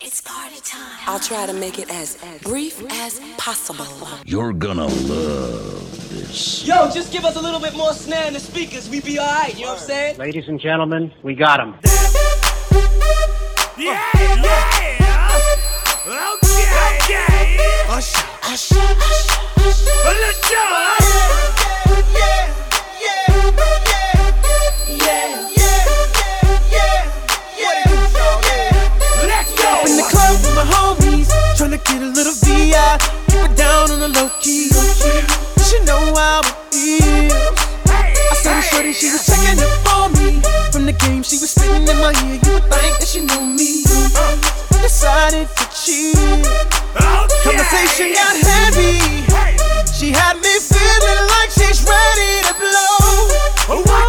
It's party time. I'll try to make it as brief as possible. You're gonna love this. Yo, just give us a little bit more snare in the speakers. We be alright, you know what I'm saying? Ladies and gentlemen, we got them. Yeah, yeah. Okay, okay. Usher, usher, usher, usher. Let's go. Yeah. to get a little VI. Keep it down on the low key. She know how it is. I saw the shorty, she was checking it for me. From the game, she was spitting in my ear. You would think that she knew me. I decided to cheat. Conversation got heavy. She had me feeling like she's ready to blow. Oh,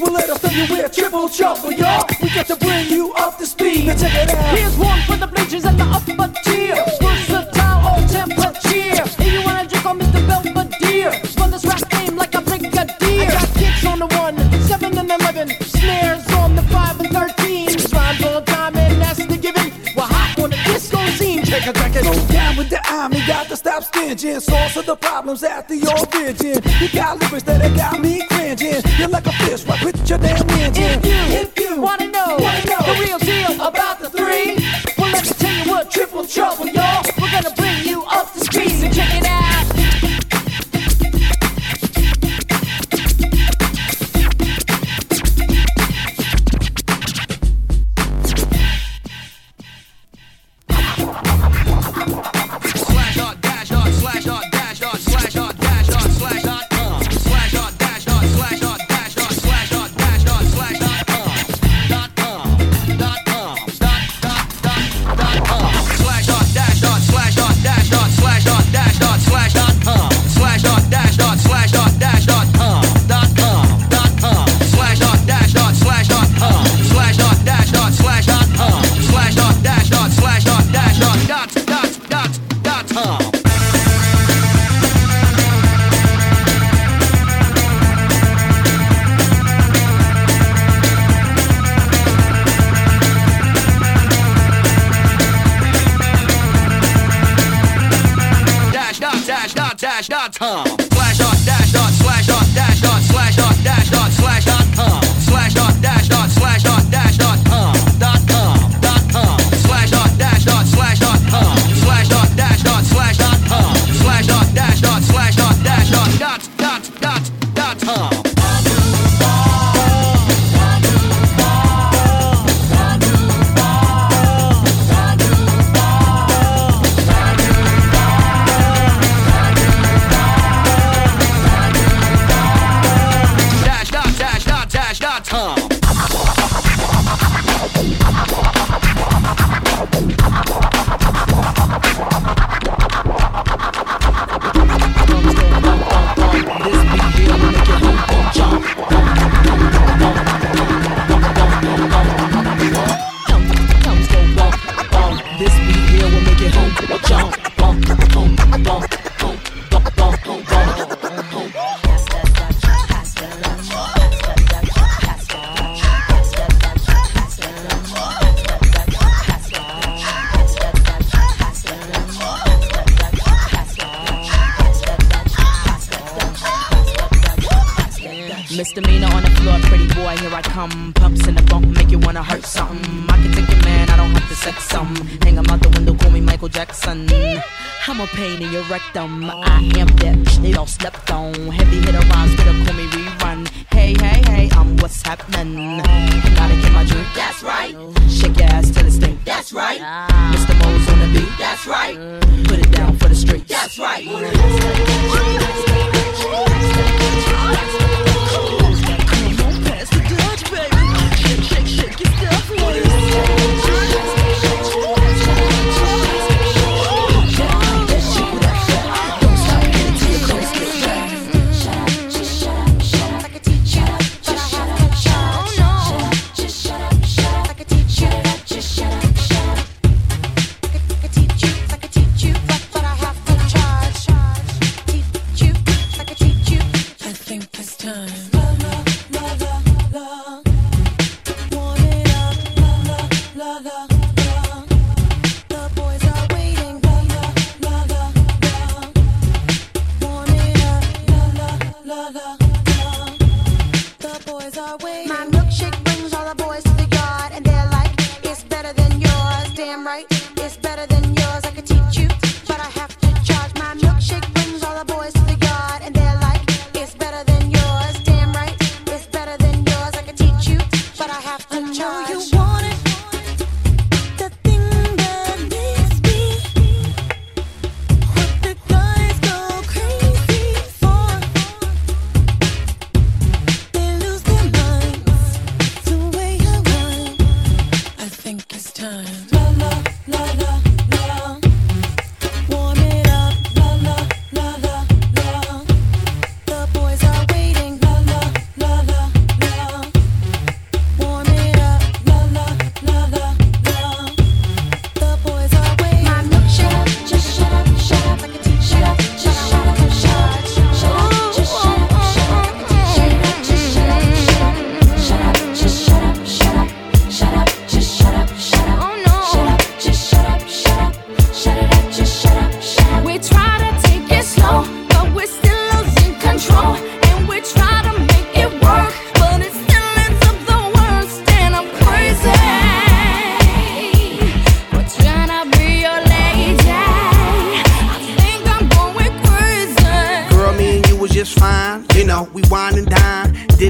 Well, let us know you with triple trouble, y'all. We got to bring you up to speed. Now check it out. Here's one for the bleachers and the time. You got to stop stinging. Source of the problems at the origin. You got lyrics that have got me cringing. You're like a fish right with your damn engine. If you, if you wanna know, wanna know the real deal about the three, well let me tell you what triple trouble.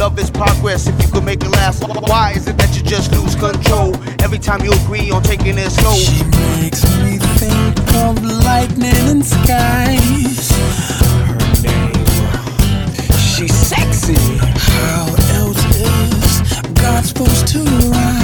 Love is progress if you can make it last. Why is it that you just lose control every time you agree on taking it slow? She makes me think of lightning and skies. Her name, she's sexy. How else is God supposed to rise?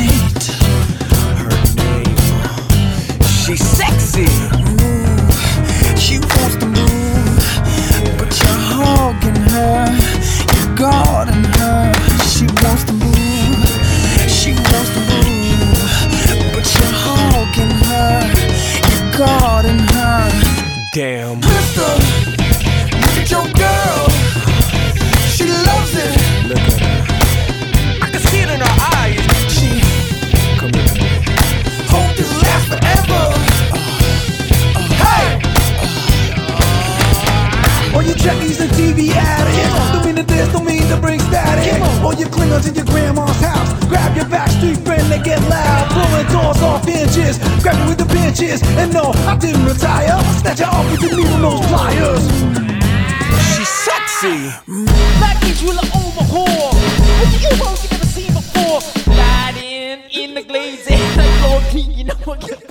balls off inches. Grab with the benches. And no, I didn't retire. Snatch her off with the needle nose pliers. She's sexy. Black Israel over whore. With the elbows you never seen before. Riding in the glades. Like Lord P, you know what?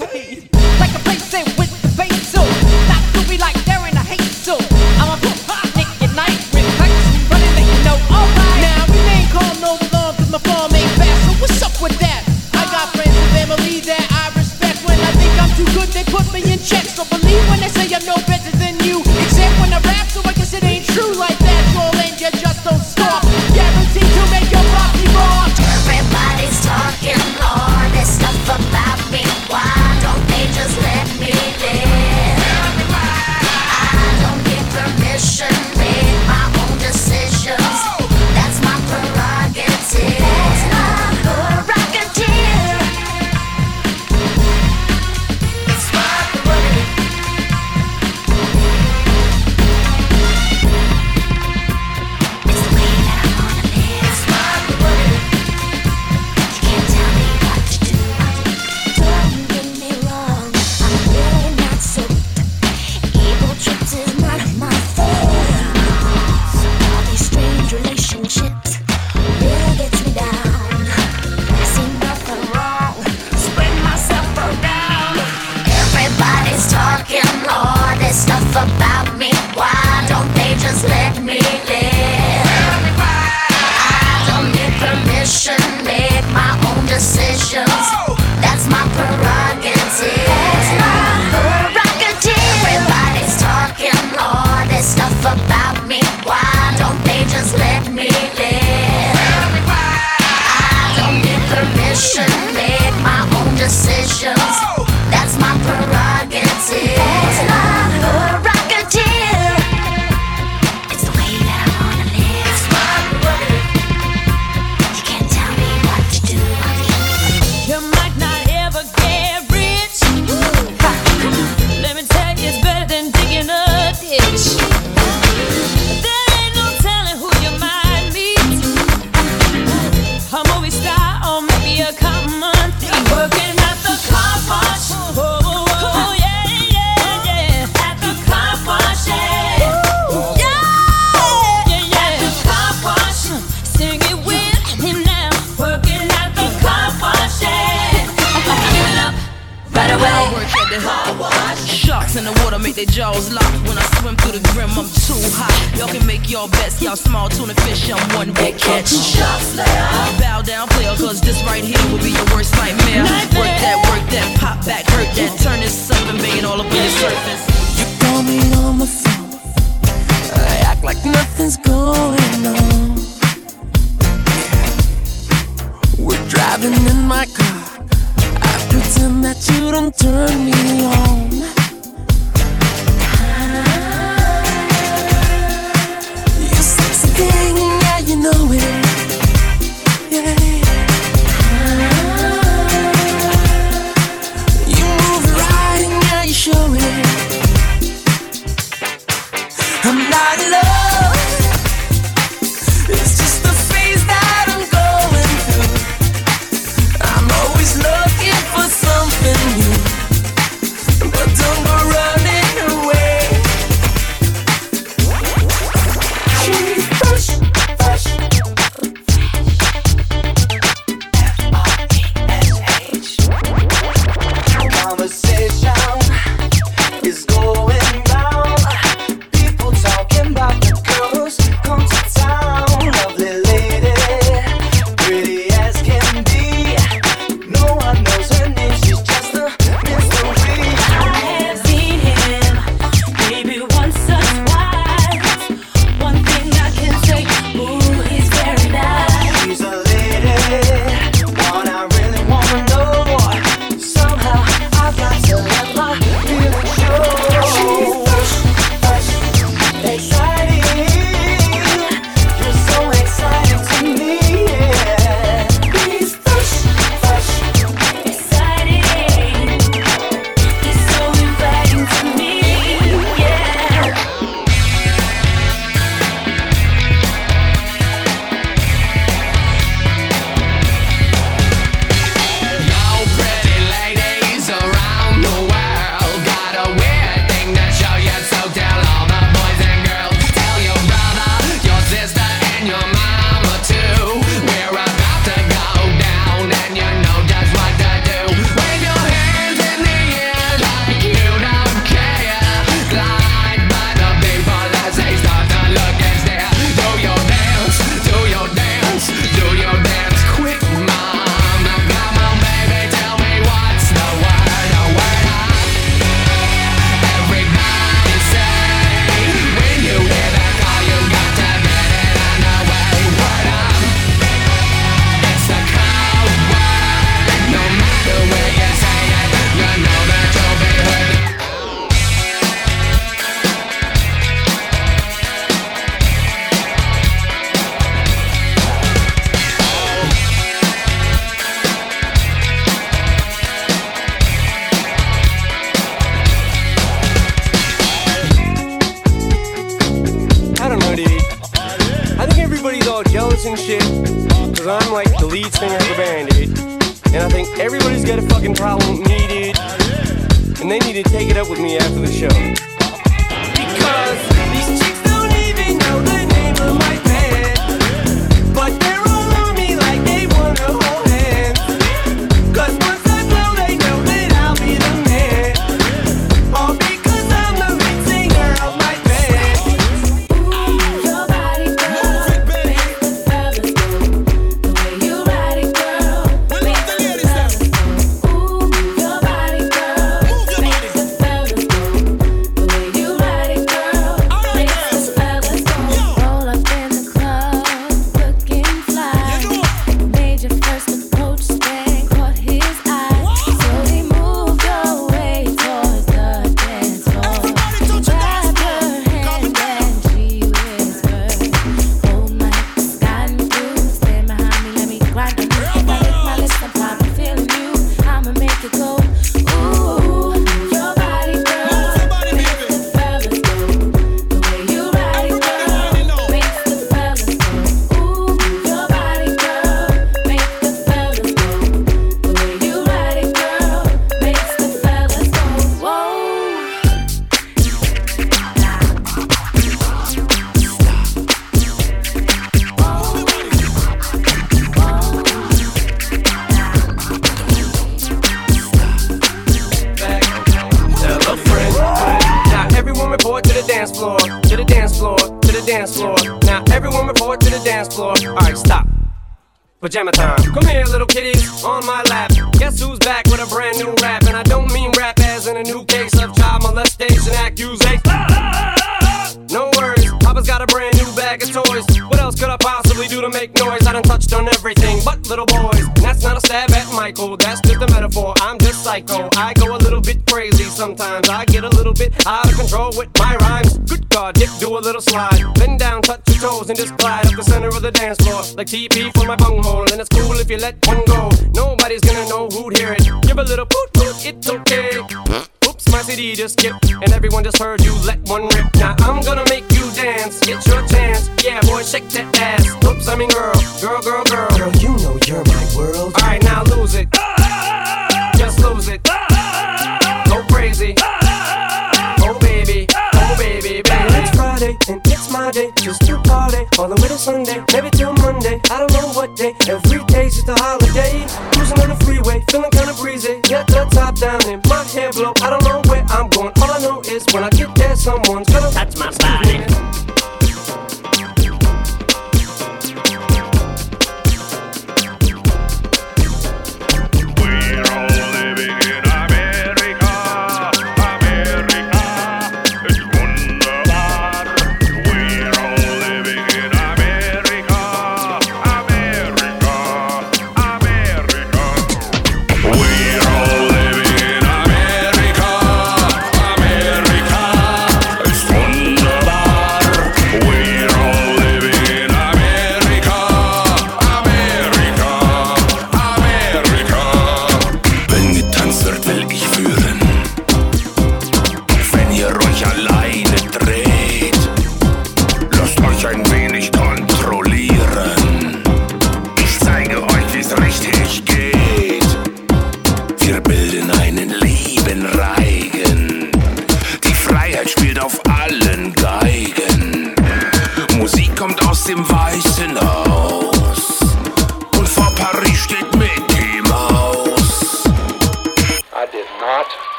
maybe till Monday, I don't know what day. Every day's just a holiday. Cruising on the freeway, feeling kinda breezy. Got the top down and my hair blow. I don't know where I'm going. All I know is when I get there, someone's gonna touch my body.